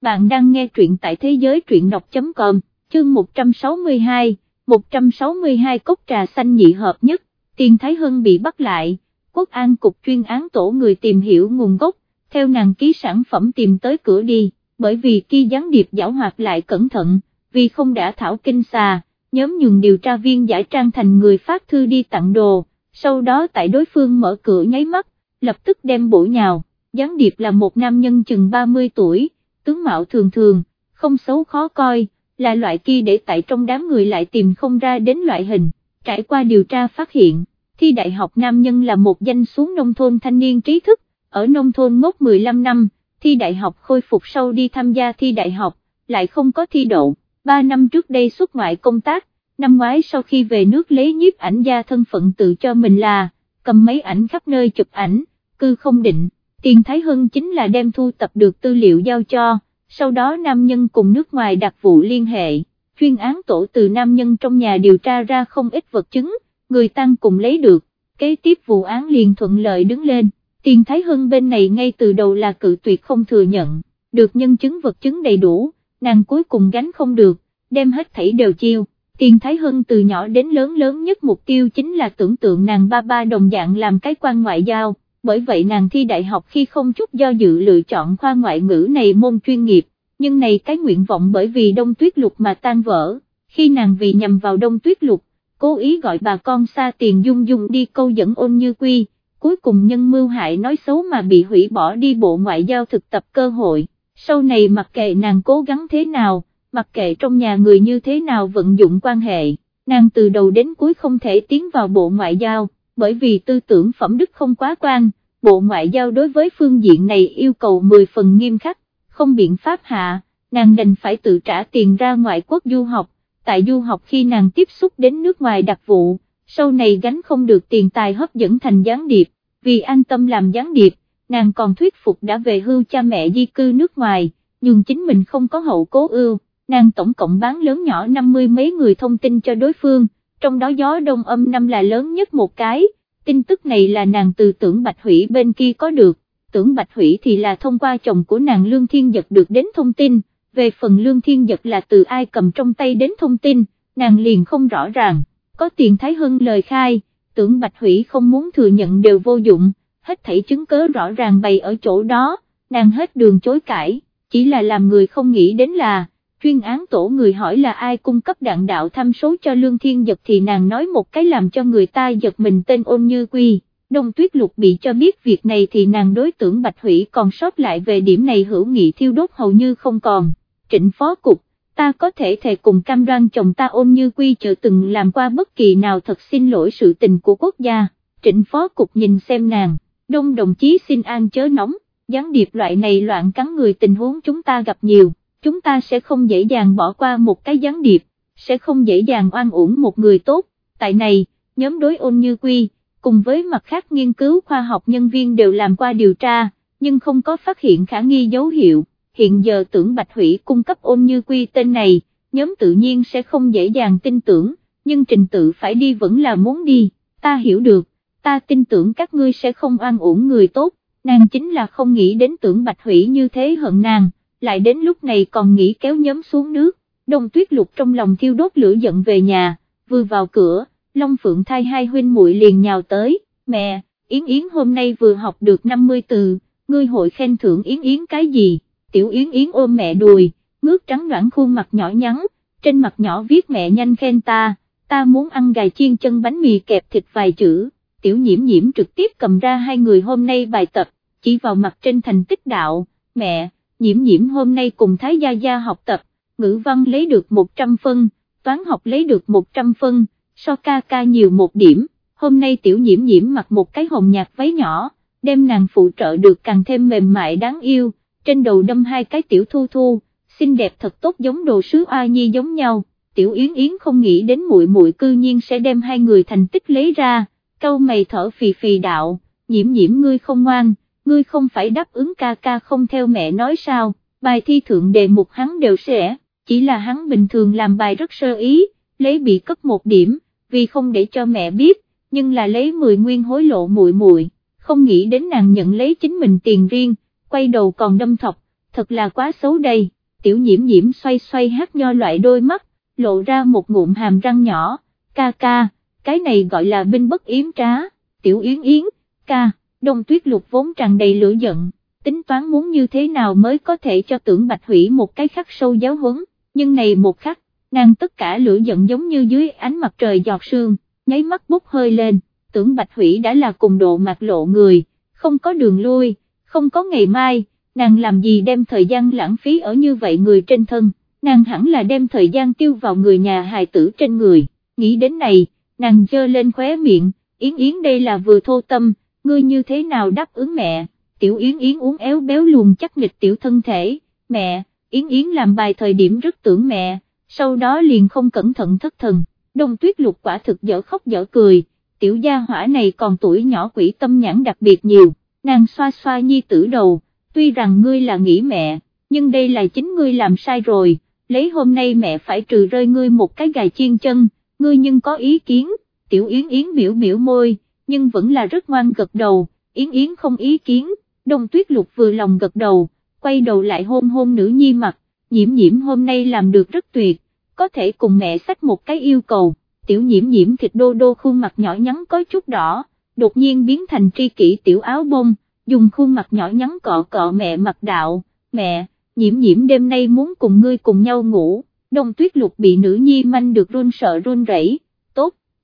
bạn đang nghe truyện tại thế giới truyện đọc.com, chương 162, 162 cốc trà xanh nhị hợp nhất, tiền Thái hưng bị bắt lại, quốc an cục chuyên án tổ người tìm hiểu nguồn gốc, theo nàng ký sản phẩm tìm tới cửa đi, bởi vì khi gián điệp giảo hoạt lại cẩn thận, vì không đã thảo kinh xà, nhóm nhường điều tra viên giải trang thành người phát thư đi tặng đồ, sau đó tại đối phương mở cửa nháy mắt, lập tức đem bổ nhào, gián điệp là một nam nhân chừng 30 tuổi, tướng mạo thường thường, không xấu khó coi, là loại kia để tại trong đám người lại tìm không ra đến loại hình, trải qua điều tra phát hiện, thi đại học nam nhân là một danh xuống nông thôn thanh niên trí thức, ở nông thôn ngốc 15 năm, thi đại học khôi phục sau đi tham gia thi đại học, lại không có thi đậu, 3 năm trước đây xuất ngoại công tác, năm ngoái sau khi về nước lấy nhiếp ảnh gia thân phận tự cho mình là, cầm mấy ảnh khắp nơi chụp ảnh, cư không định, tiền Thái Hưng chính là đem thu tập được tư liệu giao cho, sau đó nam nhân cùng nước ngoài đặc vụ liên hệ, chuyên án tổ từ nam nhân trong nhà điều tra ra không ít vật chứng, người tăng cùng lấy được, kế tiếp vụ án liền thuận lợi đứng lên, tiền Thái Hưng bên này ngay từ đầu là cự tuyệt không thừa nhận, được nhân chứng vật chứng đầy đủ, nàng cuối cùng gánh không được, đem hết thảy đều chiêu. Tiền Thái Hân từ nhỏ đến lớn lớn nhất mục tiêu chính là tưởng tượng nàng ba ba đồng dạng làm cái quan ngoại giao, bởi vậy nàng thi đại học khi không chút do dự lựa chọn khoa ngoại ngữ này môn chuyên nghiệp, nhưng này cái nguyện vọng bởi vì đông tuyết lục mà tan vỡ, khi nàng vì nhằm vào đông tuyết lục, cố ý gọi bà con xa tiền dung dung đi câu dẫn ôn như quy, cuối cùng nhân mưu hại nói xấu mà bị hủy bỏ đi bộ ngoại giao thực tập cơ hội, sau này mặc kệ nàng cố gắng thế nào, mặc kệ trong nhà người như thế nào vận dụng quan hệ, nàng từ đầu đến cuối không thể tiến vào bộ ngoại giao, bởi vì tư tưởng phẩm đức không quá quan, bộ ngoại giao đối với phương diện này yêu cầu 10 phần nghiêm khắc, không biện pháp hạ, nàng đành phải tự trả tiền ra ngoại quốc du học, tại du học khi nàng tiếp xúc đến nước ngoài đặc vụ, sau này gánh không được tiền tài hấp dẫn thành gián điệp, vì an tâm làm gián điệp, nàng còn thuyết phục đã về hưu cha mẹ di cư nước ngoài, nhưng chính mình không có hậu cố ưu nàng tổng cộng bán lớn nhỏ năm mươi mấy người thông tin cho đối phương, trong đó gió đông âm năm là lớn nhất một cái, tin tức này là nàng từ tưởng Bạch Hủy bên kia có được, tưởng Bạch Hủy thì là thông qua chồng của nàng Lương Thiên Giật được đến thông tin, về phần Lương Thiên Giật là từ ai cầm trong tay đến thông tin, nàng liền không rõ ràng, có tiền Thái Hưng lời khai, tưởng Bạch Hủy không muốn thừa nhận đều vô dụng, hết thảy chứng cớ rõ ràng bày ở chỗ đó, nàng hết đường chối cãi, chỉ là làm người không nghĩ đến là, chuyên án tổ người hỏi là ai cung cấp đạn đạo thăm số cho Lương Thiên Giật thì nàng nói một cái làm cho người ta giật mình tên ôn như quy. Đông tuyết lục bị cho biết việc này thì nàng đối tưởng Bạch Hủy còn sót lại về điểm này hữu nghị thiêu đốt hầu như không còn. Trịnh phó cục, ta có thể thề cùng cam đoan chồng ta ôn như quy chợ từng làm qua bất kỳ nào thật xin lỗi sự tình của quốc gia. Trịnh phó cục nhìn xem nàng, đông đồng chí xin an chớ nóng, gián điệp loại này loạn cắn người tình huống chúng ta gặp nhiều chúng ta sẽ không dễ dàng bỏ qua một cái gián điệp, sẽ không dễ dàng oan uổng một người tốt, tại này, nhóm đối ôn như quy, cùng với mặt khác nghiên cứu khoa học nhân viên đều làm qua điều tra, nhưng không có phát hiện khả nghi dấu hiệu, hiện giờ tưởng Bạch Hủy cung cấp ôn như quy tên này, nhóm tự nhiên sẽ không dễ dàng tin tưởng, nhưng trình tự phải đi vẫn là muốn đi, ta hiểu được, ta tin tưởng các ngươi sẽ không oan uổng người tốt, nàng chính là không nghĩ đến tưởng Bạch Hủy như thế hận nàng lại đến lúc này còn nghĩ kéo nhóm xuống nước, đông tuyết lục trong lòng thiêu đốt lửa giận về nhà, vừa vào cửa, Long Phượng thai hai huynh muội liền nhào tới, mẹ, Yến Yến hôm nay vừa học được 50 từ, ngươi hội khen thưởng Yến Yến cái gì, tiểu Yến Yến ôm mẹ đùi, ngước trắng noãn khuôn mặt nhỏ nhắn, trên mặt nhỏ viết mẹ nhanh khen ta, ta muốn ăn gà chiên chân bánh mì kẹp thịt vài chữ, tiểu nhiễm nhiễm trực tiếp cầm ra hai người hôm nay bài tập, chỉ vào mặt trên thành tích đạo, mẹ, nhiễm nhiễm hôm nay cùng Thái Gia Gia học tập, ngữ văn lấy được 100 phân, toán học lấy được 100 phân, so ca ca nhiều một điểm, hôm nay tiểu nhiễm nhiễm mặc một cái hồng nhạt váy nhỏ, đem nàng phụ trợ được càng thêm mềm mại đáng yêu, trên đầu đâm hai cái tiểu thu thu, xinh đẹp thật tốt giống đồ sứ A nhi giống nhau, tiểu yến yến không nghĩ đến muội muội cư nhiên sẽ đem hai người thành tích lấy ra, câu mày thở phì phì đạo, nhiễm nhiễm ngươi không ngoan, ngươi không phải đáp ứng ca ca không theo mẹ nói sao, bài thi thượng đề mục hắn đều sẽ, chỉ là hắn bình thường làm bài rất sơ ý, lấy bị cấp một điểm, vì không để cho mẹ biết, nhưng là lấy 10 nguyên hối lộ muội muội, không nghĩ đến nàng nhận lấy chính mình tiền riêng, quay đầu còn đâm thọc, thật là quá xấu đây, tiểu nhiễm nhiễm xoay xoay hát nho loại đôi mắt, lộ ra một ngụm hàm răng nhỏ, ca ca, cái này gọi là binh bất yếm trá, tiểu yến yến, ca, đông tuyết lục vốn tràn đầy lửa giận, tính toán muốn như thế nào mới có thể cho tưởng bạch hủy một cái khắc sâu giáo huấn, nhưng này một khắc, nàng tất cả lửa giận giống như dưới ánh mặt trời giọt sương, nháy mắt bốc hơi lên, tưởng bạch hủy đã là cùng độ mặt lộ người, không có đường lui, không có ngày mai, nàng làm gì đem thời gian lãng phí ở như vậy người trên thân, nàng hẳn là đem thời gian tiêu vào người nhà hài tử trên người, nghĩ đến này, nàng dơ lên khóe miệng, Yến Yến đây là vừa thô tâm, ngươi như thế nào đáp ứng mẹ, tiểu Yến Yến uống éo béo luồn chắc nghịch tiểu thân thể, mẹ, Yến Yến làm bài thời điểm rất tưởng mẹ, sau đó liền không cẩn thận thất thần, đông tuyết lục quả thực dở khóc dở cười, tiểu gia hỏa này còn tuổi nhỏ quỷ tâm nhãn đặc biệt nhiều, nàng xoa xoa nhi tử đầu, tuy rằng ngươi là nghĩ mẹ, nhưng đây là chính ngươi làm sai rồi, lấy hôm nay mẹ phải trừ rơi ngươi một cái gài chiên chân, ngươi nhưng có ý kiến, tiểu yến yến biểu biểu môi, nhưng vẫn là rất ngoan gật đầu, yến yến không ý kiến, đông tuyết lục vừa lòng gật đầu, quay đầu lại hôn hôn nữ nhi mặt, nhiễm nhiễm hôm nay làm được rất tuyệt, có thể cùng mẹ sách một cái yêu cầu, tiểu nhiễm nhiễm thịt đô đô khuôn mặt nhỏ nhắn có chút đỏ, đột nhiên biến thành tri kỷ tiểu áo bông, dùng khuôn mặt nhỏ nhắn cọ cọ mẹ mặt đạo, mẹ, nhiễm nhiễm đêm nay muốn cùng ngươi cùng nhau ngủ, đông tuyết lục bị nữ nhi manh được run sợ run rẩy,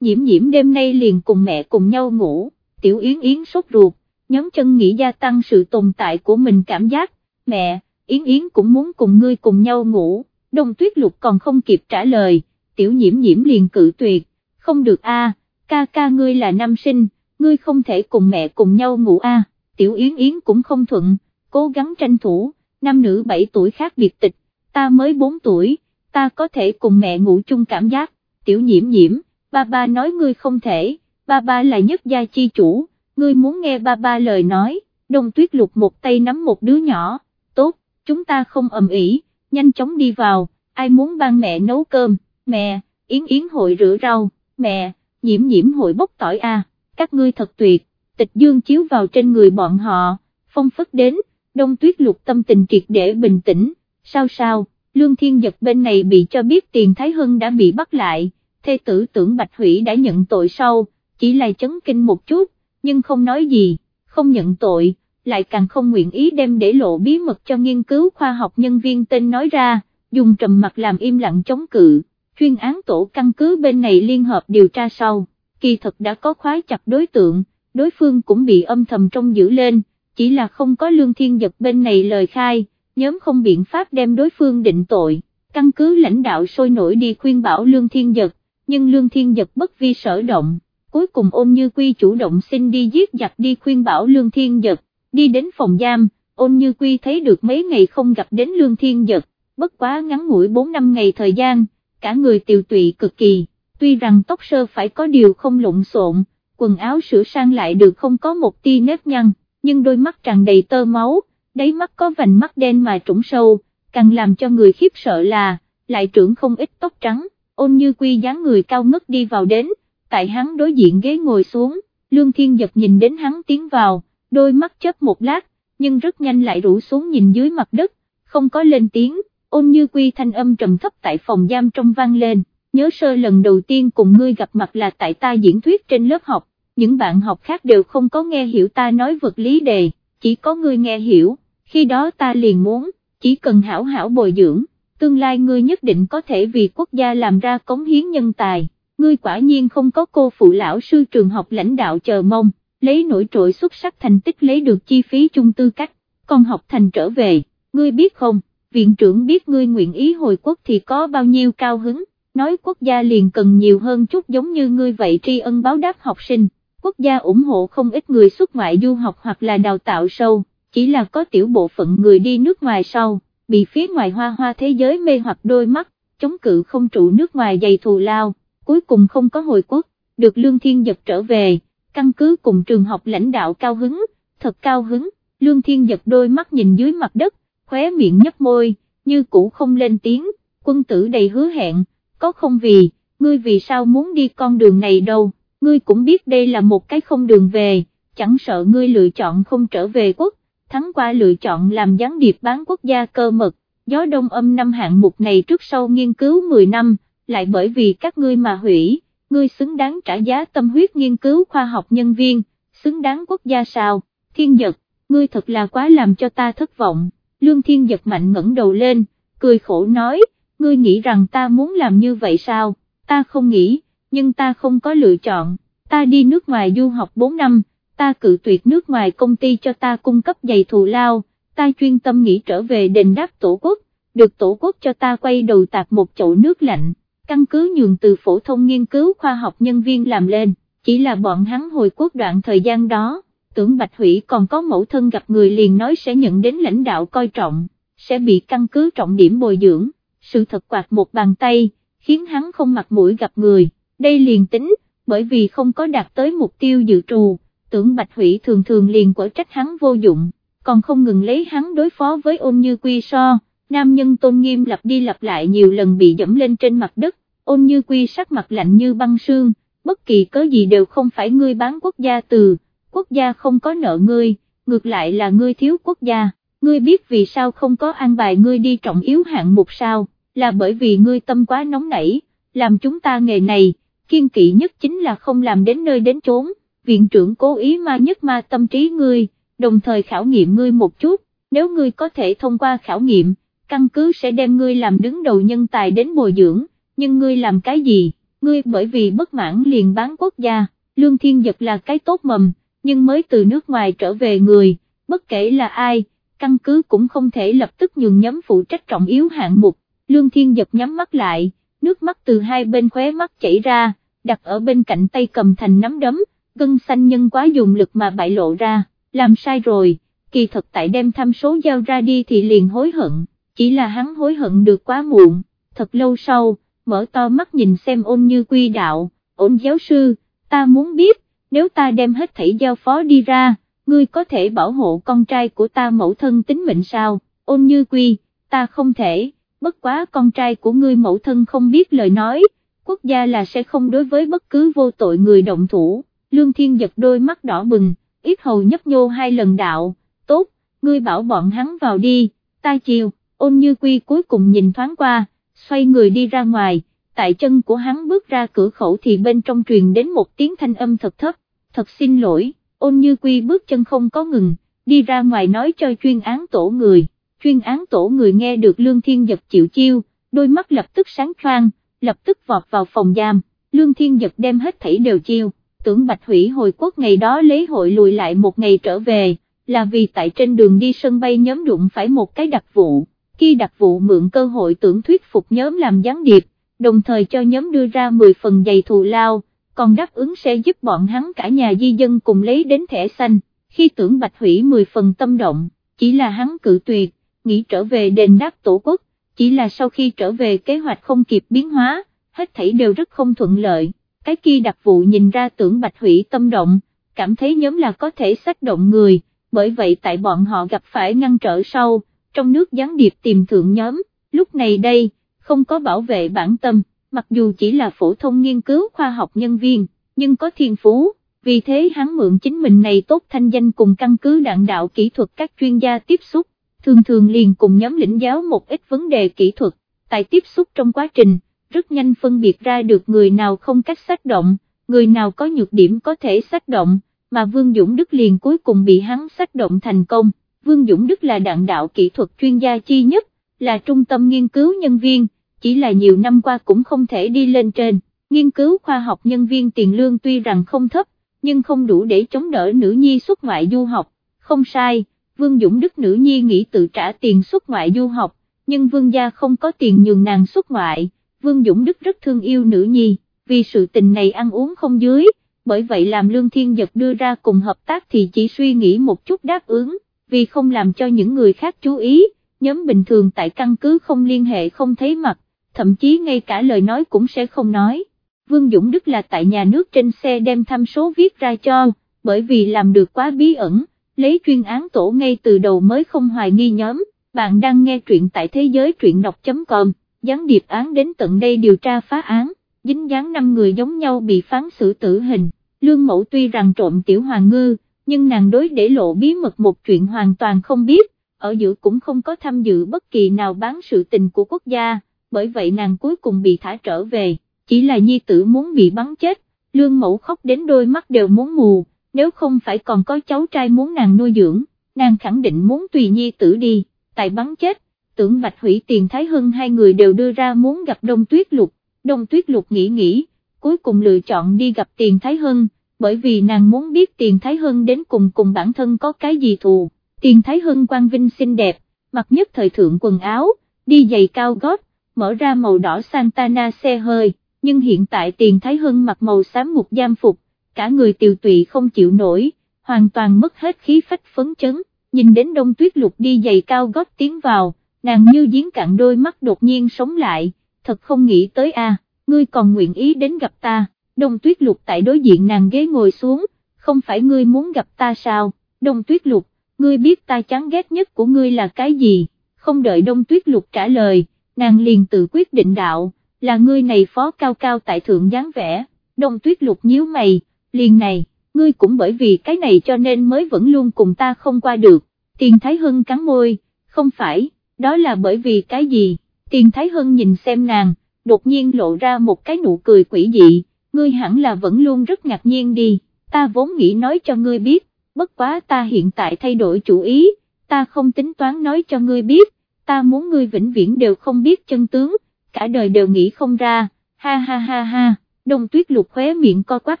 nhiễm nhiễm đêm nay liền cùng mẹ cùng nhau ngủ, tiểu yến yến sốt ruột, nhóm chân nghĩ gia tăng sự tồn tại của mình cảm giác, mẹ, yến yến cũng muốn cùng ngươi cùng nhau ngủ, đông tuyết lục còn không kịp trả lời, tiểu nhiễm nhiễm liền cự tuyệt, không được a, ca ca ngươi là nam sinh, ngươi không thể cùng mẹ cùng nhau ngủ a, tiểu yến yến cũng không thuận, cố gắng tranh thủ, nam nữ 7 tuổi khác biệt tịch, ta mới 4 tuổi, ta có thể cùng mẹ ngủ chung cảm giác, tiểu nhiễm nhiễm, ba ba nói ngươi không thể, ba ba là nhất gia chi chủ, ngươi muốn nghe ba ba lời nói, đông tuyết lục một tay nắm một đứa nhỏ, tốt, chúng ta không ầm ĩ, nhanh chóng đi vào, ai muốn ban mẹ nấu cơm, mẹ, yến yến hội rửa rau, mẹ, nhiễm nhiễm hội bốc tỏi a, các ngươi thật tuyệt, tịch dương chiếu vào trên người bọn họ, phong phất đến, đông tuyết lục tâm tình triệt để bình tĩnh, sao sao, lương thiên giật bên này bị cho biết tiền Thái Hưng đã bị bắt lại, thê tử tưởng Bạch Hủy đã nhận tội sau, chỉ là chấn kinh một chút, nhưng không nói gì, không nhận tội, lại càng không nguyện ý đem để lộ bí mật cho nghiên cứu khoa học nhân viên tên nói ra, dùng trầm mặt làm im lặng chống cự, chuyên án tổ căn cứ bên này liên hợp điều tra sau, kỳ thật đã có khoái chặt đối tượng, đối phương cũng bị âm thầm trong giữ lên, chỉ là không có lương thiên giật bên này lời khai, nhóm không biện pháp đem đối phương định tội, căn cứ lãnh đạo sôi nổi đi khuyên bảo lương thiên giật, nhưng lương thiên giật bất vi sở động, cuối cùng ôn như quy chủ động xin đi giết giặc đi khuyên bảo lương thiên giật, đi đến phòng giam, ôn như quy thấy được mấy ngày không gặp đến lương thiên giật, bất quá ngắn ngủi 4 năm ngày thời gian, cả người tiều tụy cực kỳ, tuy rằng tóc sơ phải có điều không lộn xộn, quần áo sửa sang lại được không có một tia nếp nhăn, nhưng đôi mắt tràn đầy tơ máu, đáy mắt có vành mắt đen mà trũng sâu, càng làm cho người khiếp sợ là, lại trưởng không ít tóc trắng, ôn như quy dáng người cao ngất đi vào đến, tại hắn đối diện ghế ngồi xuống, lương thiên giật nhìn đến hắn tiến vào, đôi mắt chớp một lát, nhưng rất nhanh lại rủ xuống nhìn dưới mặt đất, không có lên tiếng, ôn như quy thanh âm trầm thấp tại phòng giam trong vang lên, nhớ sơ lần đầu tiên cùng ngươi gặp mặt là tại ta diễn thuyết trên lớp học, những bạn học khác đều không có nghe hiểu ta nói vật lý đề, chỉ có ngươi nghe hiểu, khi đó ta liền muốn, chỉ cần hảo hảo bồi dưỡng, tương lai ngươi nhất định có thể vì quốc gia làm ra cống hiến nhân tài, ngươi quả nhiên không có cô phụ lão sư trường học lãnh đạo chờ mong, lấy nổi trội xuất sắc thành tích lấy được chi phí chung tư cách, còn học thành trở về, ngươi biết không, viện trưởng biết ngươi nguyện ý hồi quốc thì có bao nhiêu cao hứng, nói quốc gia liền cần nhiều hơn chút giống như ngươi vậy tri ân báo đáp học sinh, quốc gia ủng hộ không ít người xuất ngoại du học hoặc là đào tạo sâu, chỉ là có tiểu bộ phận người đi nước ngoài sau, bị phía ngoài hoa hoa thế giới mê hoặc đôi mắt, chống cự không trụ nước ngoài dày thù lao, cuối cùng không có hồi quốc, được Lương Thiên Giật trở về, căn cứ cùng trường học lãnh đạo cao hứng, thật cao hứng, Lương Thiên Giật đôi mắt nhìn dưới mặt đất, khóe miệng nhấp môi, như cũ không lên tiếng, quân tử đầy hứa hẹn, có không vì, ngươi vì sao muốn đi con đường này đâu, ngươi cũng biết đây là một cái không đường về, chẳng sợ ngươi lựa chọn không trở về quốc, thắng qua lựa chọn làm gián điệp bán quốc gia cơ mật, gió đông âm năm hạng mục này trước sau nghiên cứu 10 năm, lại bởi vì các ngươi mà hủy, ngươi xứng đáng trả giá tâm huyết nghiên cứu khoa học nhân viên, xứng đáng quốc gia sao, thiên giật, ngươi thật là quá làm cho ta thất vọng, lương thiên giật mạnh ngẩng đầu lên, cười khổ nói, ngươi nghĩ rằng ta muốn làm như vậy sao, ta không nghĩ, nhưng ta không có lựa chọn, ta đi nước ngoài du học 4 năm, ta cự tuyệt nước ngoài công ty cho ta cung cấp giày thù lao, ta chuyên tâm nghĩ trở về đền đáp tổ quốc, được tổ quốc cho ta quay đầu tạc một chậu nước lạnh, căn cứ nhường từ phổ thông nghiên cứu khoa học nhân viên làm lên, chỉ là bọn hắn hồi quốc đoạn thời gian đó, tưởng Bạch Hủy còn có mẫu thân gặp người liền nói sẽ nhận đến lãnh đạo coi trọng, sẽ bị căn cứ trọng điểm bồi dưỡng, sự thật quạt một bàn tay, khiến hắn không mặt mũi gặp người, đây liền tính, bởi vì không có đạt tới mục tiêu dự trù, tưởng Bạch Hủy thường thường liền quở trách hắn vô dụng, còn không ngừng lấy hắn đối phó với ôn như quy so, nam nhân tôn nghiêm lặp đi lặp lại nhiều lần bị dẫm lên trên mặt đất, ôn như quy sắc mặt lạnh như băng sương, bất kỳ cớ gì đều không phải ngươi bán quốc gia từ, quốc gia không có nợ ngươi, ngược lại là ngươi thiếu quốc gia, ngươi biết vì sao không có an bài ngươi đi trọng yếu hạng mục sao, là bởi vì ngươi tâm quá nóng nảy, làm chúng ta nghề này, kiên kỵ nhất chính là không làm đến nơi đến chốn, viện trưởng cố ý ma nhất ma tâm trí ngươi, đồng thời khảo nghiệm ngươi một chút, nếu ngươi có thể thông qua khảo nghiệm, căn cứ sẽ đem ngươi làm đứng đầu nhân tài đến bồi dưỡng, nhưng ngươi làm cái gì, ngươi bởi vì bất mãn liền bán quốc gia, lương thiên giật là cái tốt mầm, nhưng mới từ nước ngoài trở về người, bất kể là ai, căn cứ cũng không thể lập tức nhường nhóm phụ trách trọng yếu hạng mục, lương thiên giật nhắm mắt lại, nước mắt từ hai bên khóe mắt chảy ra, đặt ở bên cạnh tay cầm thành nắm đấm, gân xanh nhân quá dùng lực mà bại lộ ra, làm sai rồi, kỳ thật tại đem thăm số giao ra đi thì liền hối hận, chỉ là hắn hối hận được quá muộn, thật lâu sau, mở to mắt nhìn xem ôn như quy đạo, ôn giáo sư, ta muốn biết, nếu ta đem hết thảy giao phó đi ra, ngươi có thể bảo hộ con trai của ta mẫu thân tính mệnh sao, ôn như quy, ta không thể, bất quá con trai của ngươi mẫu thân không biết lời nói, quốc gia là sẽ không đối với bất cứ vô tội người động thủ, lương thiên giật đôi mắt đỏ bừng, ít hầu nhấp nhô hai lần đạo, tốt, ngươi bảo bọn hắn vào đi, ta chiều, ôn như quy cuối cùng nhìn thoáng qua, xoay người đi ra ngoài, tại chân của hắn bước ra cửa khẩu thì bên trong truyền đến một tiếng thanh âm thật thấp, thật xin lỗi, ôn như quy bước chân không có ngừng, đi ra ngoài nói cho chuyên án tổ người, chuyên án tổ người nghe được lương thiên giật chịu chiêu, đôi mắt lập tức sáng choang, lập tức vọt vào phòng giam, lương thiên giật đem hết thảy đều chiêu, tưởng bạch hủy hồi quốc ngày đó lấy hội lùi lại một ngày trở về, là vì tại trên đường đi sân bay nhóm đụng phải một cái đặc vụ, khi đặc vụ mượn cơ hội tưởng thuyết phục nhóm làm gián điệp, đồng thời cho nhóm đưa ra 10 phần giày thù lao, còn đáp ứng sẽ giúp bọn hắn cả nhà di dân cùng lấy đến thẻ xanh, khi tưởng bạch hủy 10 phần tâm động, chỉ là hắn cự tuyệt, nghĩ trở về đền đáp tổ quốc, chỉ là sau khi trở về kế hoạch không kịp biến hóa, hết thảy đều rất không thuận lợi, cái kia đặc vụ nhìn ra tưởng bạch hủy tâm động, cảm thấy nhóm là có thể sách động người, bởi vậy tại bọn họ gặp phải ngăn trở sau, trong nước gián điệp tìm thượng nhóm, lúc này đây, không có bảo vệ bản tâm, mặc dù chỉ là phổ thông nghiên cứu khoa học nhân viên, nhưng có thiên phú, vì thế hắn mượn chính mình này tốt thanh danh cùng căn cứ đạn đạo kỹ thuật các chuyên gia tiếp xúc, thường thường liền cùng nhóm lĩnh giáo một ít vấn đề kỹ thuật, tại tiếp xúc trong quá trình, rất nhanh phân biệt ra được người nào không cách sách động, người nào có nhược điểm có thể sách động, mà Vương Dũng Đức liền cuối cùng bị hắn sách động thành công. Vương Dũng Đức là đạn đạo kỹ thuật chuyên gia chi nhất, là trung tâm nghiên cứu nhân viên, chỉ là nhiều năm qua cũng không thể đi lên trên, nghiên cứu khoa học nhân viên tiền lương tuy rằng không thấp, nhưng không đủ để chống đỡ nữ nhi xuất ngoại du học, không sai, Vương Dũng Đức nữ nhi nghĩ tự trả tiền xuất ngoại du học, nhưng Vương gia không có tiền nhường nàng xuất ngoại, Vương Dũng Đức rất thương yêu nữ nhi, vì sự tình này ăn uống không dưới, bởi vậy làm Lương Thiên Giật đưa ra cùng hợp tác thì chỉ suy nghĩ một chút đáp ứng, vì không làm cho những người khác chú ý, nhóm bình thường tại căn cứ không liên hệ không thấy mặt, thậm chí ngay cả lời nói cũng sẽ không nói. Vương Dũng Đức là tại nhà nước trên xe đem thăm số viết ra cho, bởi vì làm được quá bí ẩn, lấy chuyên án tổ ngay từ đầu mới không hoài nghi nhóm, bạn đang nghe truyện tại thế giới truyện đọc.com, gián điệp án đến tận đây điều tra phá án, dính dáng năm người giống nhau bị phán xử tử hình, lương mẫu tuy rằng trộm tiểu hoàng ngư, nhưng nàng đối để lộ bí mật một chuyện hoàn toàn không biết, ở giữa cũng không có tham dự bất kỳ nào bán sự tình của quốc gia, bởi vậy nàng cuối cùng bị thả trở về, chỉ là nhi tử muốn bị bắn chết, lương mẫu khóc đến đôi mắt đều muốn mù, nếu không phải còn có cháu trai muốn nàng nuôi dưỡng, nàng khẳng định muốn tùy nhi tử đi, tại bắn chết, tưởng Bạch Hủy tiền Thái Hưng hai người đều đưa ra muốn gặp Đông Tuyết Lục, Đông Tuyết Lục nghĩ nghĩ, cuối cùng lựa chọn đi gặp tiền Thái Hưng, bởi vì nàng muốn biết tiền Thái Hưng đến cùng cùng bản thân có cái gì thù, tiền Thái Hưng quang vinh xinh đẹp, mặc nhất thời thượng quần áo, đi giày cao gót, mở ra màu đỏ Santana xe hơi, nhưng hiện tại tiền Thái Hưng mặc màu xám ngục giam phục, cả người tiều tụy không chịu nổi, hoàn toàn mất hết khí phách phấn chấn, nhìn đến đông tuyết lục đi giày cao gót tiến vào, nàng như giếng cạn đôi mắt đột nhiên sống lại, thật không nghĩ tới a, ngươi còn nguyện ý đến gặp ta, đông tuyết lục tại đối diện nàng ghế ngồi xuống, không phải ngươi muốn gặp ta sao, đông tuyết lục, ngươi biết ta chán ghét nhất của ngươi là cái gì, không đợi đông tuyết lục trả lời, nàng liền tự quyết định đạo, là ngươi này phó cao cao tại thượng dáng vẻ, đông tuyết lục nhíu mày, liền này, ngươi cũng bởi vì cái này cho nên mới vẫn luôn cùng ta không qua được, tiền thái hưng cắn môi, không phải, đó là bởi vì cái gì, tiền thái Hân nhìn xem nàng, đột nhiên lộ ra một cái nụ cười quỷ dị, ngươi hẳn là vẫn luôn rất ngạc nhiên đi, ta vốn nghĩ nói cho ngươi biết, bất quá ta hiện tại thay đổi chủ ý, ta không tính toán nói cho ngươi biết, ta muốn ngươi vĩnh viễn đều không biết chân tướng, cả đời đều nghĩ không ra, ha ha ha ha, đông tuyết lục khóe miệng co quắp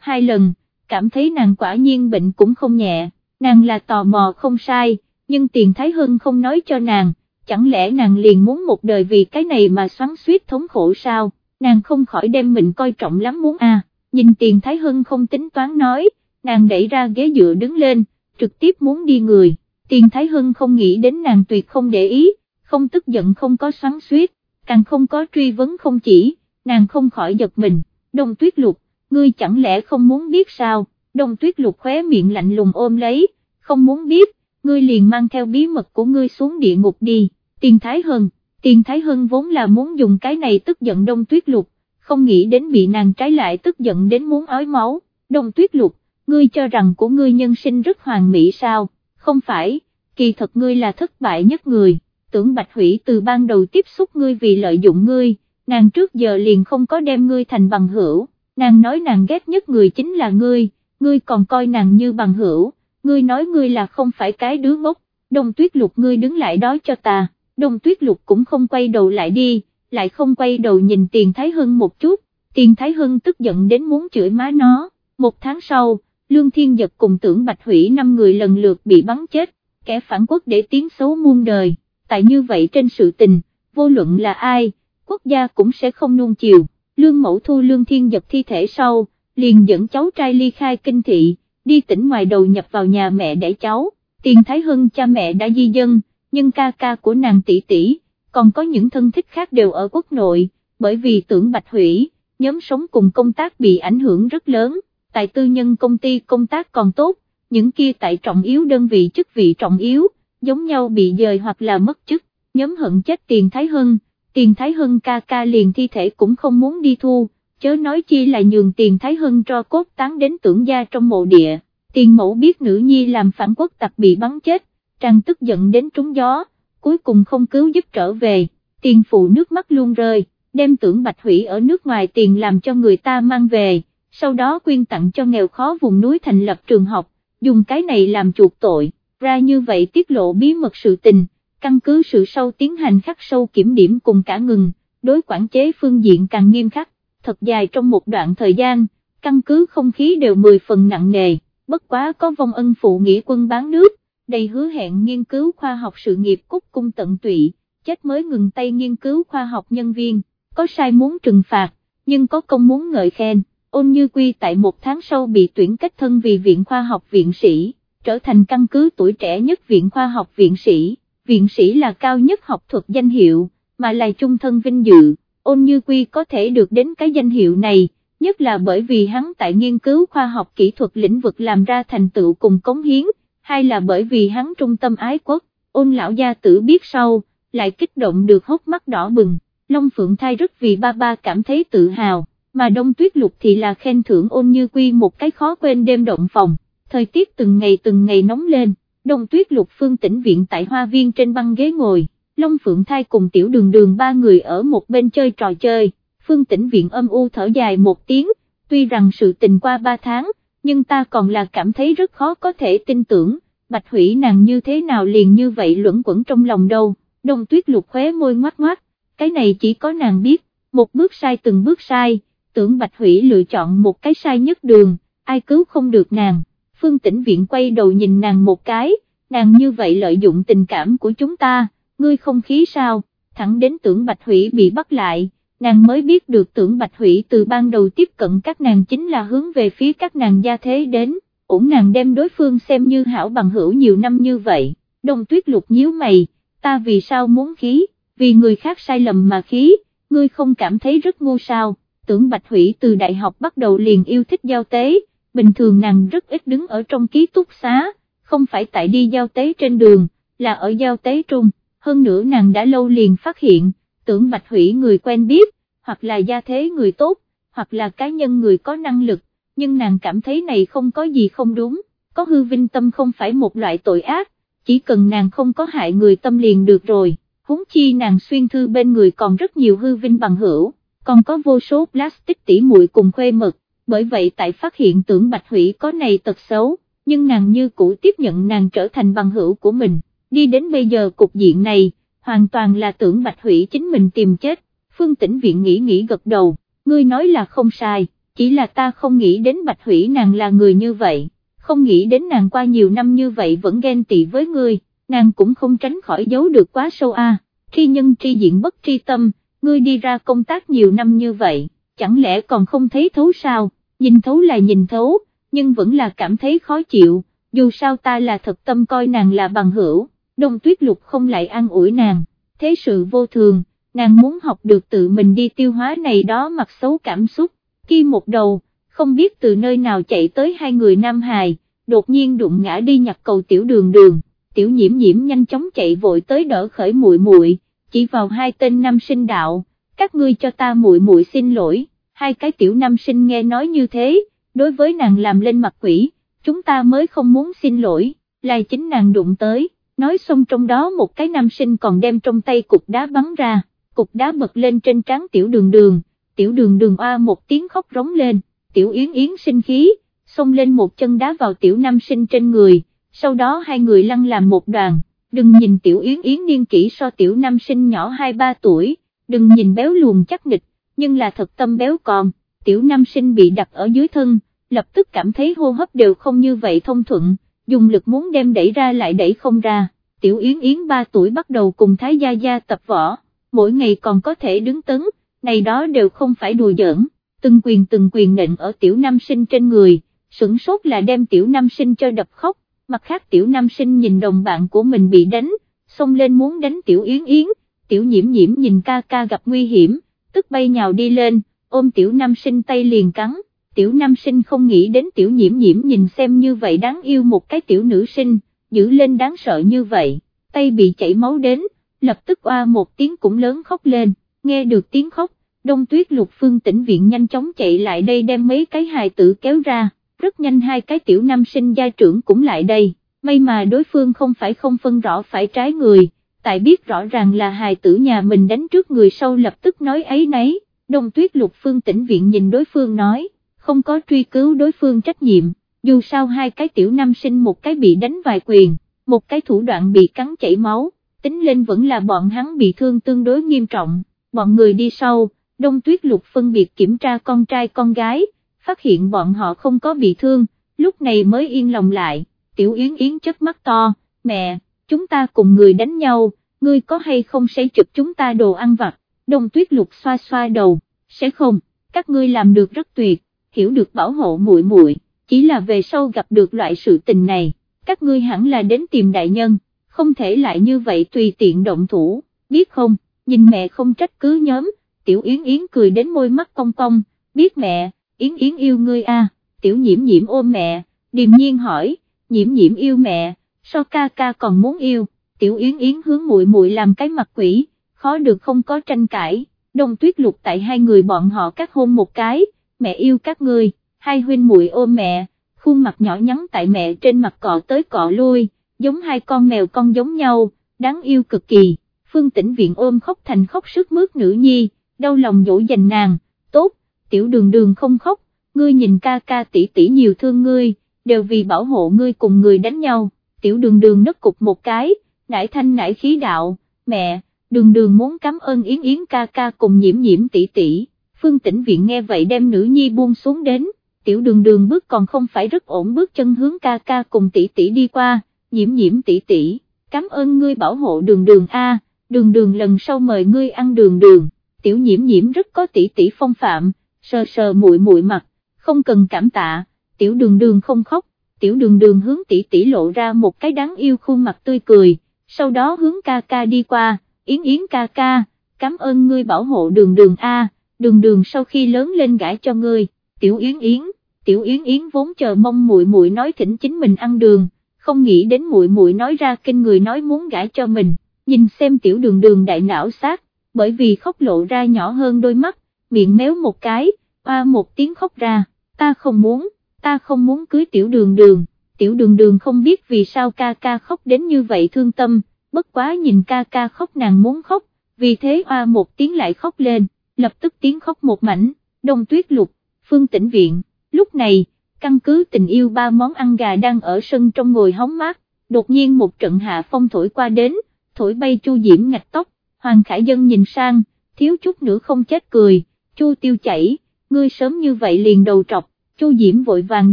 hai lần, cảm thấy nàng quả nhiên bệnh cũng không nhẹ, nàng là tò mò không sai, nhưng tiền thái Hân không nói cho nàng, chẳng lẽ nàng liền muốn một đời vì cái này mà xoắn suýt thống khổ sao, nàng không khỏi đem mình coi trọng lắm muốn à, nhìn tiền thái hưng không tính toán nói, nàng đẩy ra ghế dựa đứng lên, trực tiếp muốn đi người, tiền thái hưng không nghĩ đến nàng tuyệt không để ý, không tức giận không có xoắn suýt, càng không có truy vấn không chỉ, nàng không khỏi giật mình, đông tuyết lục, ngươi chẳng lẽ không muốn biết sao, đông tuyết lục khóe miệng lạnh lùng ôm lấy, không muốn biết, ngươi liền mang theo bí mật của ngươi xuống địa ngục đi, tiền thái hân, tiền thái hân vốn là muốn dùng cái này tức giận đông tuyết lục, không nghĩ đến bị nàng trái lại tức giận đến muốn ói máu, đông tuyết lục, ngươi cho rằng của ngươi nhân sinh rất hoàn mỹ sao, không phải, kỳ thật ngươi là thất bại nhất người, tưởng bạch hủy từ ban đầu tiếp xúc ngươi vì lợi dụng ngươi, nàng trước giờ liền không có đem ngươi thành bằng hữu, nàng nói nàng ghét nhất người chính là ngươi, ngươi còn coi nàng như bằng hữu, ngươi nói ngươi là không phải cái đứa ngốc, đông tuyết lục ngươi đứng lại đó cho ta, đông tuyết lục cũng không quay đầu lại đi, lại không quay đầu nhìn tiền thái hưng một chút, tiền thái hưng tức giận đến muốn chửi má nó, một tháng sau, lương thiên giật cùng tưởng bạch hủy năm người lần lượt bị bắn chết, kẻ phản quốc để tiếng xấu muôn đời, tại như vậy trên sự tình, vô luận là ai, quốc gia cũng sẽ không nuông chiều, lương mẫu thu lương thiên giật thi thể sau, liền dẫn cháu trai ly khai kinh thị, đi tỉnh ngoài đầu nhập vào nhà mẹ để cháu, tiền thái hưng cha mẹ đã di dân, nhưng ca ca của nàng tỷ tỷ, còn có những thân thích khác đều ở quốc nội, bởi vì tưởng bạch hủy, nhóm sống cùng công tác bị ảnh hưởng rất lớn, tại tư nhân công ty công tác còn tốt, những kia tại trọng yếu đơn vị chức vị trọng yếu, giống nhau bị dời hoặc là mất chức, nhóm hận chết tiền thái hưng, tiền thái hưng ca ca liền thi thể cũng không muốn đi thu, chớ nói chi là nhường tiền thái hưng cho cốt tán đến tưởng gia trong mộ địa, tiền mẫu biết nữ nhi làm phản quốc tặc bị bắn chết, trăng tức giận đến trúng gió, cuối cùng không cứu giúp trở về, tiền phụ nước mắt luôn rơi, đem tưởng bạch hủy ở nước ngoài tiền làm cho người ta mang về, sau đó quyên tặng cho nghèo khó vùng núi thành lập trường học, dùng cái này làm chuộc tội, ra như vậy tiết lộ bí mật sự tình, căn cứ sự sâu tiến hành khắc sâu kiểm điểm cùng cả ngừng, đối quản chế phương diện càng nghiêm khắc, thật dài trong một đoạn thời gian, căn cứ không khí đều mười phần nặng nề, bất quá có vong ân phụ nghĩa quân bán nước, đầy hứa hẹn nghiên cứu khoa học sự nghiệp cúc cung tận tụy, chết mới ngừng tay nghiên cứu khoa học nhân viên, có sai muốn trừng phạt, nhưng có công muốn ngợi khen, ôn như quy tại một tháng sau bị tuyển kết thân vì viện khoa học viện sĩ, trở thành căn cứ tuổi trẻ nhất viện khoa học viện sĩ, viện sĩ là cao nhất học thuật danh hiệu, mà là trung thân vinh dự, ôn như quy có thể được đến cái danh hiệu này, nhất là bởi vì hắn tại nghiên cứu khoa học kỹ thuật lĩnh vực làm ra thành tựu cùng cống hiến, hay là bởi vì hắn trung tâm ái quốc, ôn lão gia tử biết sau, lại kích động được hốc mắt đỏ bừng, Long Phượng Thai rất vì ba ba cảm thấy tự hào, mà Đông Tuyết Lục thì là khen thưởng ôn như quy một cái khó quên đêm động phòng thời tiết từng ngày từng ngày nóng lên, đông tuyết lục phương tĩnh viện tại hoa viên trên băng ghế ngồi, Long Phượng Thai cùng tiểu đường đường ba người ở một bên chơi trò chơi, phương tĩnh viện âm u thở dài một tiếng, tuy rằng sự tình qua ba tháng, nhưng ta còn là cảm thấy rất khó có thể tin tưởng, bạch hủy nàng như thế nào liền như vậy luẩn quẩn trong lòng đâu, đông tuyết lục khóe môi ngoát ngoát, cái này chỉ có nàng biết, một bước sai từng bước sai, tưởng bạch hủy lựa chọn một cái sai nhất đường, ai cứu không được nàng, phương tĩnh viện quay đầu nhìn nàng một cái, nàng như vậy lợi dụng tình cảm của chúng ta, ngươi không khí sao, thẳng đến tưởng bạch hủy bị bắt lại nàng mới biết được tưởng bạch hủy từ ban đầu tiếp cận các nàng chính là hướng về phía các nàng gia thế đến, ổn nàng đem đối phương xem như hảo bằng hữu nhiều năm như vậy, đông tuyết lục nhíu mày, ta vì sao muốn khí, vì người khác sai lầm mà khí, ngươi không cảm thấy rất ngu sao, tưởng bạch hủy từ đại học bắt đầu liền yêu thích giao tế, bình thường nàng rất ít đứng ở trong ký túc xá, không phải tại đi giao tế trên đường, là ở giao tế trung, hơn nữa nàng đã lâu liền phát hiện, tưởng bạch hủy người quen biết, hoặc là gia thế người tốt, hoặc là cá nhân người có năng lực, nhưng nàng cảm thấy này không có gì không đúng, có hư vinh tâm không phải một loại tội ác, chỉ cần nàng không có hại người tâm liền được rồi, huống chi nàng xuyên thư bên người còn rất nhiều hư vinh bằng hữu, còn có vô số plastic tỉ muội cùng khuê mật, bởi vậy tại phát hiện tưởng bạch hủy có này tật xấu, nhưng nàng như cũ tiếp nhận nàng trở thành bằng hữu của mình, đi đến bây giờ cục diện này, hoàn toàn là tưởng bạch hủy chính mình tìm chết, phương tĩnh viện nghĩ nghĩ gật đầu, ngươi nói là không sai, chỉ là ta không nghĩ đến bạch hủy nàng là người như vậy, không nghĩ đến nàng qua nhiều năm như vậy vẫn ghen tị với ngươi, nàng cũng không tránh khỏi giấu được quá sâu a. tri nhân tri diện bất tri tâm, ngươi đi ra công tác nhiều năm như vậy, chẳng lẽ còn không thấy thấu sao, nhìn thấu là nhìn thấu, nhưng vẫn là cảm thấy khó chịu, dù sao ta là thật tâm coi nàng là bằng hữu, đông tuyết lục không lại an ủi nàng, thế sự vô thường nàng muốn học được tự mình đi tiêu hóa này đó mặt xấu cảm xúc, khi một đầu, không biết từ nơi nào chạy tới hai người nam hài, đột nhiên đụng ngã đi nhặt cầu tiểu đường đường, tiểu nhiễm nhiễm nhanh chóng chạy vội tới đỡ khởi muội muội, chỉ vào hai tên nam sinh đạo, các ngươi cho ta muội muội xin lỗi, hai cái tiểu nam sinh nghe nói như thế, đối với nàng làm lên mặt quỷ, chúng ta mới không muốn xin lỗi, là chính nàng đụng tới, nói xong trong đó một cái nam sinh còn đem trong tay cục đá bắn ra cục đá bật lên trên trán tiểu đường đường, tiểu đường đường oa một tiếng khóc rống lên, tiểu yến yến sinh khí, xông lên một chân đá vào tiểu nam sinh trên người, sau đó hai người lăn làm một đoàn, đừng nhìn tiểu yến yến niên kỹ so tiểu nam sinh nhỏ 2-3 tuổi, đừng nhìn béo luồn chắc nịch, nhưng là thật tâm béo còn, tiểu nam sinh bị đặt ở dưới thân, lập tức cảm thấy hô hấp đều không như vậy thông thuận, dùng lực muốn đem đẩy ra lại đẩy không ra, tiểu yến yến 3 tuổi bắt đầu cùng Thái Gia Gia tập võ. Mỗi ngày còn có thể đứng tấn, này đó đều không phải đùa giỡn, từng quyền từng quyền nịnh ở tiểu nam sinh trên người, sửng sốt là đem tiểu nam sinh cho đập khóc, mặt khác tiểu nam sinh nhìn đồng bạn của mình bị đánh, xông lên muốn đánh tiểu yến yến, tiểu nhiễm nhiễm nhìn ca ca gặp nguy hiểm, tức bay nhào đi lên, ôm tiểu nam sinh tay liền cắn, tiểu nam sinh không nghĩ đến tiểu nhiễm nhiễm nhìn xem như vậy đáng yêu một cái tiểu nữ sinh, giữ lên đáng sợ như vậy, tay bị chảy máu đến, lập tức oa một tiếng cũng lớn khóc lên, nghe được tiếng khóc, đông tuyết lục phương tỉnh viện nhanh chóng chạy lại đây đem mấy cái hài tử kéo ra, rất nhanh hai cái tiểu nam sinh gia trưởng cũng lại đây, may mà đối phương không phải không phân rõ phải trái người, tại biết rõ ràng là hài tử nhà mình đánh trước người sau lập tức nói ấy nấy, đông tuyết lục phương tỉnh viện nhìn đối phương nói, không có truy cứu đối phương trách nhiệm, dù sao hai cái tiểu nam sinh một cái bị đánh vài quyền, một cái thủ đoạn bị cắn chảy máu tính lên vẫn là bọn hắn bị thương tương đối nghiêm trọng, bọn người đi sau, đông tuyết lục phân biệt kiểm tra con trai con gái, phát hiện bọn họ không có bị thương, lúc này mới yên lòng lại, tiểu yến yến chất mắt to, mẹ, chúng ta cùng người đánh nhau, ngươi có hay không sẽ chụp chúng ta đồ ăn vặt, đông tuyết lục xoa xoa đầu, sẽ không, các ngươi làm được rất tuyệt, hiểu được bảo hộ muội muội, chỉ là về sau gặp được loại sự tình này, các ngươi hẳn là đến tìm đại nhân không thể lại như vậy tùy tiện động thủ, biết không, nhìn mẹ không trách cứ nhóm, tiểu yến yến cười đến môi mắt cong cong, biết mẹ, yến yến yêu ngươi a. À? tiểu nhiễm nhiễm ôm mẹ, điềm nhiên hỏi, nhiễm nhiễm yêu mẹ, sao ca ca còn muốn yêu, tiểu yến yến hướng muội muội làm cái mặt quỷ, khó được không có tranh cãi, đông tuyết lục tại hai người bọn họ cắt hôn một cái, mẹ yêu các ngươi, hai huynh muội ôm mẹ, khuôn mặt nhỏ nhắn tại mẹ trên mặt cọ tới cọ lui, giống hai con mèo con giống nhau, đáng yêu cực kỳ, phương tĩnh viện ôm khóc thành khóc sức mướt nữ nhi, đau lòng dỗ dành nàng, tốt, tiểu đường đường không khóc, ngươi nhìn ca ca tỷ tỷ nhiều thương ngươi, đều vì bảo hộ ngươi cùng người đánh nhau, tiểu đường đường nấc cục một cái, nải thanh nải khí đạo, mẹ, đường đường muốn cảm ơn yến yến ca ca cùng nhiễm nhiễm tỷ tỷ, phương tĩnh viện nghe vậy đem nữ nhi buông xuống đến, tiểu đường đường bước còn không phải rất ổn bước chân hướng ca ca cùng tỷ tỷ đi qua, nhiễm nhiễm tỷ tỷ, cảm ơn ngươi bảo hộ đường đường A, đường đường lần sau mời ngươi ăn đường đường, tiểu nhiễm nhiễm rất có tỷ tỷ phong phạm, sờ sờ muội muội mặt, không cần cảm tạ, tiểu đường đường không khóc, tiểu đường đường hướng tỷ tỷ lộ ra một cái đáng yêu khuôn mặt tươi cười, sau đó hướng ca ca đi qua, yến yến ca ca, cảm ơn ngươi bảo hộ đường đường A, đường đường sau khi lớn lên gãi cho ngươi, tiểu yến yến, tiểu yến yến vốn chờ mong muội muội nói thỉnh chính mình ăn đường, không nghĩ đến muội muội nói ra kinh người nói muốn gãi cho mình, nhìn xem tiểu đường đường đại não sát, bởi vì khóc lộ ra nhỏ hơn đôi mắt, miệng méo một cái, oa một tiếng khóc ra, ta không muốn, ta không muốn cưới tiểu đường đường, tiểu đường đường không biết vì sao ca ca khóc đến như vậy thương tâm, bất quá nhìn ca ca khóc nàng muốn khóc, vì thế oa một tiếng lại khóc lên, lập tức tiếng khóc một mảnh, đông tuyết lục, phương tĩnh viện, lúc này, căn cứ tình yêu ba món ăn gà đang ở sân trong ngồi hóng mát, đột nhiên một trận hạ phong thổi qua đến, thổi bay chu diễm ngạch tóc, Hoàng Khải Dân nhìn sang, thiếu chút nữa không chết cười, chu tiêu chảy, ngươi sớm như vậy liền đầu trọc, chu diễm vội vàng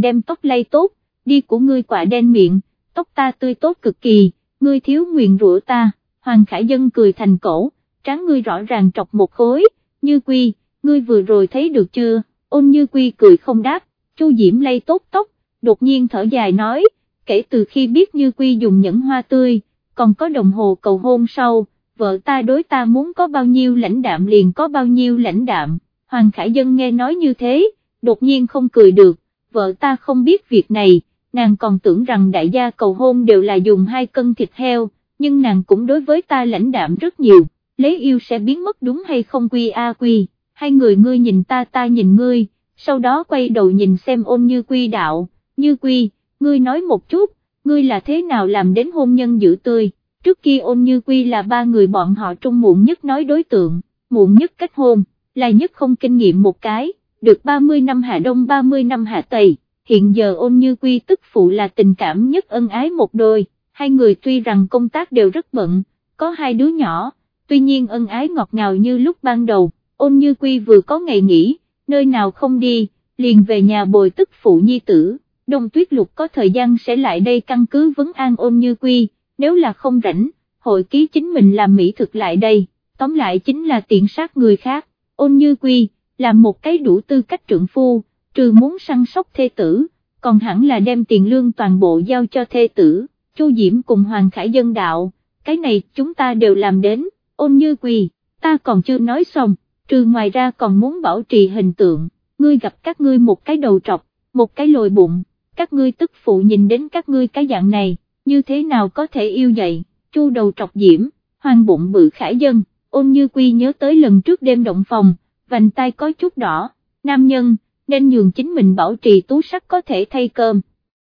đem tóc lay tốt, đi của ngươi quả đen miệng, tóc ta tươi tốt cực kỳ, ngươi thiếu nguyện rủa ta, Hoàng Khải Dân cười thành cổ, tráng ngươi rõ ràng trọc một khối, như quy, ngươi vừa rồi thấy được chưa, ôn như quy cười không đáp, Chu Diễm lay tốt tóc, đột nhiên thở dài nói, kể từ khi biết Như Quy dùng nhẫn hoa tươi, còn có đồng hồ cầu hôn sau, vợ ta đối ta muốn có bao nhiêu lãnh đạm liền có bao nhiêu lãnh đạm, Hoàng Khải Dân nghe nói như thế, đột nhiên không cười được, vợ ta không biết việc này, nàng còn tưởng rằng đại gia cầu hôn đều là dùng hai cân thịt heo, nhưng nàng cũng đối với ta lãnh đạm rất nhiều, lấy yêu sẽ biến mất đúng hay không quy a quy, hai người ngươi nhìn ta ta nhìn ngươi. Sau đó quay đầu nhìn xem ôn như quy đạo, như quy, ngươi nói một chút, ngươi là thế nào làm đến hôn nhân giữ tươi, trước kia ôn như quy là ba người bọn họ trung muộn nhất nói đối tượng, muộn nhất kết hôn, là nhất không kinh nghiệm một cái, được 30 năm hạ đông 30 năm hạ tây, hiện giờ ôn như quy tức phụ là tình cảm nhất ân ái một đôi, hai người tuy rằng công tác đều rất bận, có hai đứa nhỏ, tuy nhiên ân ái ngọt ngào như lúc ban đầu, ôn như quy vừa có ngày nghỉ nơi nào không đi, liền về nhà bồi tức phụ nhi tử, đông tuyết lục có thời gian sẽ lại đây căn cứ vấn an ôn như quy, nếu là không rảnh, hội ký chính mình làm mỹ thực lại đây, tóm lại chính là tiện sát người khác, ôn như quy, làm một cái đủ tư cách trưởng phu, trừ muốn săn sóc thê tử, còn hẳn là đem tiền lương toàn bộ giao cho thê tử, Chu Diễm cùng Hoàng Khải Dân đạo, cái này chúng ta đều làm đến, ôn như quỳ, ta còn chưa nói xong, trừ ngoài ra còn muốn bảo trì hình tượng, ngươi gặp các ngươi một cái đầu trọc, một cái lồi bụng, các ngươi tức phụ nhìn đến các ngươi cái dạng này, như thế nào có thể yêu dậy, chu đầu trọc diễm, hoang bụng bự khải dân, ôn như quy nhớ tới lần trước đêm động phòng, vành tay có chút đỏ, nam nhân, nên nhường chính mình bảo trì tú sắc có thể thay cơm.